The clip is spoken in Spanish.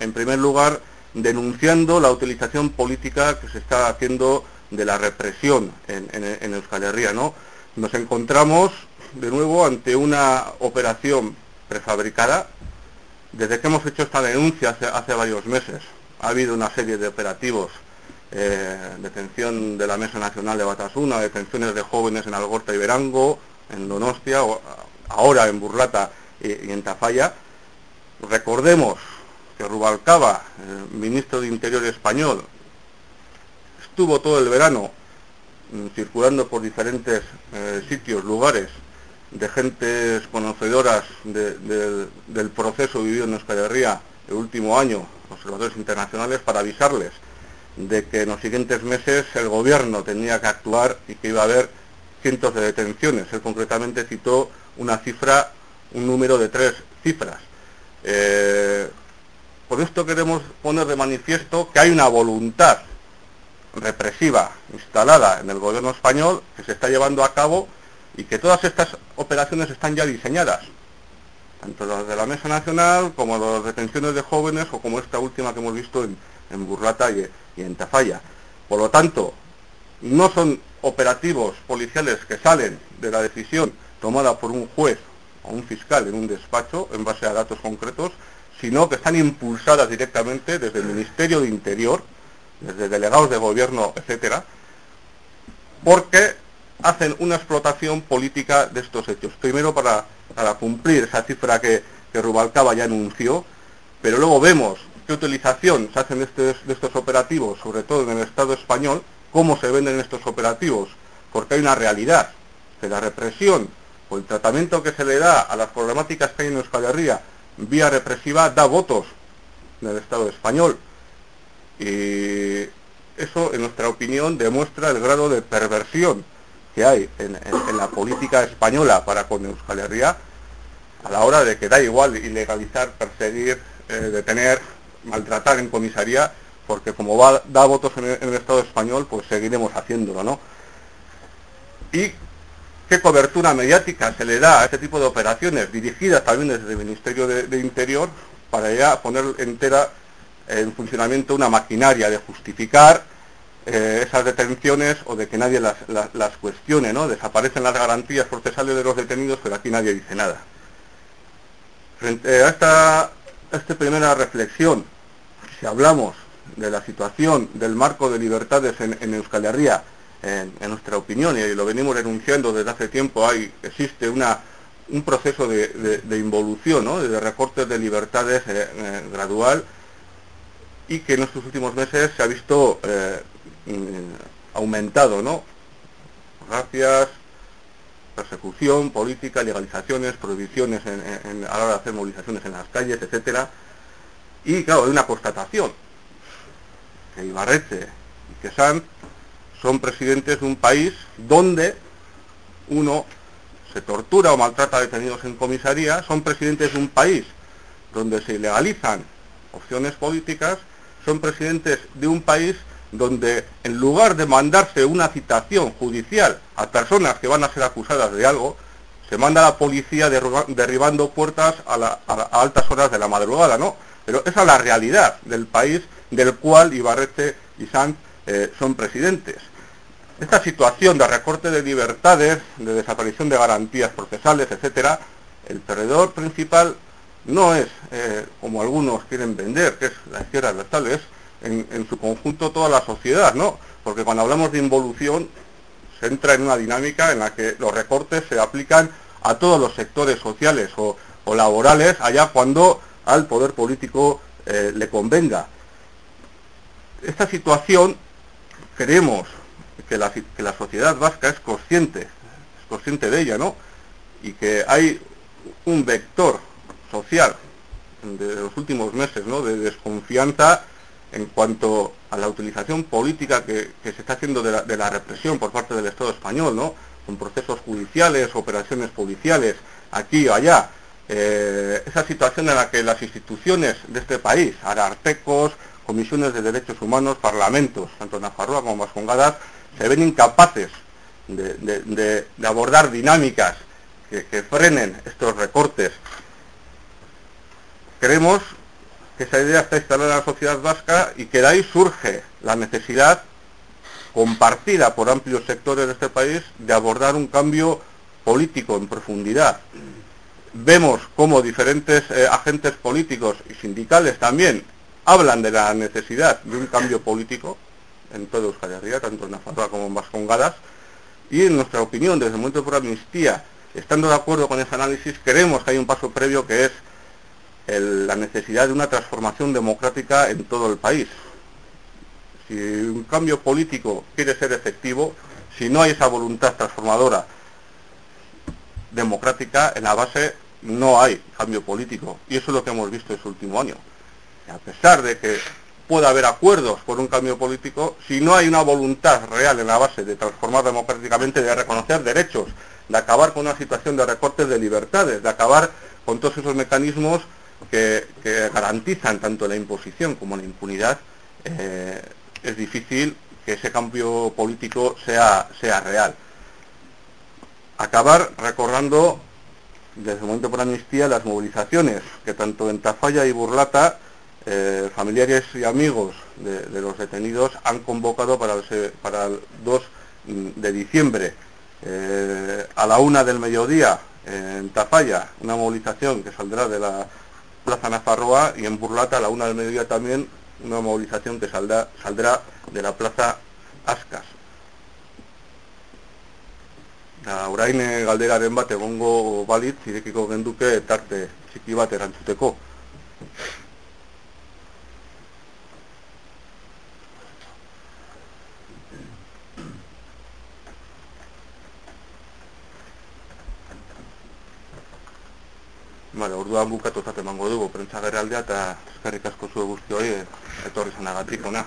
en primer lugar, denunciando la utilización política que se está haciendo de la represión en, Euskal Herria, ¿no? Nos encontramos de nuevo ante una operación prefabricada. Desde que hemos hecho esta denuncia hace, varios meses, ha habido una serie de operativos, eh, detención de la Mesa Nacional de Batasuna, detenciones de jóvenes en Algorta y Verango, en Donostia, ahora en Burlata y, en Tafalla. Recordemos que Rubalcaba, ministro de Interior español, estuvo todo el verano mm, circulando por diferentes eh, sitios, lugares, de gentes conocedoras del proceso vivido en Euskal el último año, observadores internacionales, para avisarles de que en los siguientes meses el gobierno tenía que actuar y que iba a haber cientos de detenciones. Él concretamente citó una cifra, un número de tres cifras. Eh, por esto queremos poner de manifiesto que hay una voluntad represiva instalada en el gobierno español que se está llevando a cabo y que todas estas operaciones están ya diseñadas, tanto las de la Mesa Nacional como las detenciones de jóvenes o como esta última que hemos visto en, Burrata y, y en Tafalla. Por lo tanto, no son operativos policiales que salen de la decisión tomada por un juez o un fiscal en un despacho en base a datos concretos, sino que están impulsadas directamente desde el Ministerio de Interior, desde delegados de gobierno, etcétera, porque hacen una explotación política de estos hechos. Primero para, cumplir esa cifra que, Rubalcaba ya anunció, pero luego vemos qué utilización se hacen de estos, de estos operativos, sobre todo en el Estado español, cómo se venden estos operativos, porque hay una realidad, que la represión o el tratamiento que se le da a las problemáticas que hay en Euskal Herria vía represiva da votos en el Estado español. Y eso, en nuestra opinión, demuestra el grado de perversión que hay en, la política española para con Euskal Herria a la hora de que da igual ilegalizar, perseguir, eh, detener, maltratar en comisaría porque como va, da votos en el, Estado español, pues seguiremos haciéndolo, ¿no? Y qué cobertura mediática se le da a este tipo de operaciones, dirigidas también desde el Ministerio de, Interior, para ya poner entera en funcionamiento una maquinaria de justificar eh, esas detenciones o de que nadie las, cuestione, ¿no? Desaparecen las garantías procesales de los detenidos, pero aquí nadie dice nada. Frente a esta, primera reflexión, si hablamos de la situación del marco de libertades en, Euskal Herria, en, nuestra opinión, y lo venimos denunciando desde hace tiempo, hay, existe una, un proceso de, involución, de recortes de libertades eh, eh, gradual y que en estos últimos meses se ha visto eh, mm, aumentado, ¿no? Gracias persecución política, legalizaciones, prohibiciones en, a la hora de hacer movilizaciones en las calles, etcétera. Y claro, hay una constatación, que Ibarrete y que Sanz son presidentes de un país donde uno se tortura o maltrata a detenidos en comisaría, son presidentes de un país donde se ilegalizan opciones políticas, son presidentes de un país donde en lugar de mandarse una citación judicial a personas que van a ser acusadas de algo, se manda a la policía derribando puertas a, a altas horas de la madrugada, ¿no? Pero esa es la realidad del país del cual Ibarrete y Sanz eh, son presidentes. Esta situación de recorte de libertades, de desaparición de garantías procesales, etcétera, el perdedor principal no es, eh, como algunos quieren vender, que es la izquierda tal es en, en, su conjunto toda la sociedad, ¿no? Porque cuando hablamos de involución se entra en una dinámica en la que los recortes se aplican a todos los sectores sociales o, laborales, allá cuando al poder político eh, le convenga esta situación creemos que la, que la sociedad vasca es consciente, es consciente de ella, ¿no? Y que hay un vector social de los últimos meses, ¿no? De desconfianza en cuanto a la utilización política que, se está haciendo de la, represión por parte del Estado español, ¿no? Con procesos judiciales, operaciones policiales, aquí o allá. Eh, esa situación en la que las instituciones de este país, arartecos, comisiones de derechos humanos, parlamentos, tanto en Nafarroa como Vascongadas, se ven incapaces de, abordar dinámicas que, frenen estos recortes. Creemos que esa idea está instalada en la sociedad vasca y que de ahí surge la necesidad compartida por amplios sectores de este país de abordar un cambio político en profundidad. Vemos cómo diferentes eh, agentes políticos y sindicales también hablan de la necesidad de un cambio político en toda Euskal Herria, tanto en Nafarroa como en Vascongadas, y en nuestra opinión, desde el momento por amnistía, estando de acuerdo con ese análisis, creemos que hay un paso previo que es la necesidad de una transformación democrática en todo el país. Si un cambio político quiere ser efectivo, si no hay esa voluntad transformadora democrática, en la base no hay cambio político. Y eso es lo que hemos visto este último año. A pesar de que pueda haber acuerdos por un cambio político, si no hay una voluntad real en la base de transformar democráticamente, de reconocer derechos, de acabar con una situación de recortes de libertades, de acabar con todos esos mecanismos que, garantizan tanto la imposición como la impunidad, eh, es difícil que ese cambio político sea, sea real. Acabar recordando, desde el momento por amnistía, las movilizaciones que tanto en Tafalla y Burlata, eh, familiares y amigos de, los detenidos han convocado para el, para el 2 de diciembre eh, a la una del mediodía en Tafalla, una movilización que saldrá de la Plaza Nafarroa y en Burlata a la una del mediodía también una movilización que saldrá, saldrá de la Plaza Ascas. Da, orain galderaren bat egongo balit, zirekiko genduke tarte txiki bat. Vale, orduan bukatu zate emango dugu prentza aldea eta eskerrik asko zuen guzti hori etorri zanagatik ona.